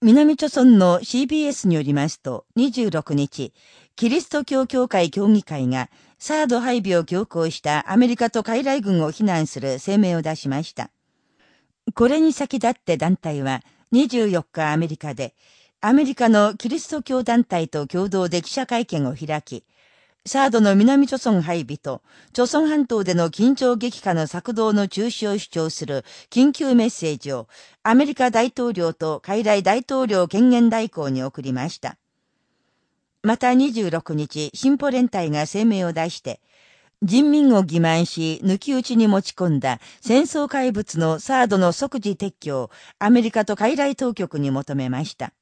南朝村の CBS によりますと、26日、キリスト教協会協議会が、サード配備を強行したアメリカと海来軍を非難する声明を出しました。これに先立って団体は、24日アメリカで、アメリカのキリスト教団体と共同で記者会見を開き、サードの南朝村配備と、朝鮮半島での緊張激化の策動の中止を主張する緊急メッセージを、アメリカ大統領と海来大統領権限代行に送りました。また26日、進歩連隊が声明を出して、人民を欺瞞し、抜き打ちに持ち込んだ戦争怪物のサードの即時撤去をアメリカと海来当局に求めました。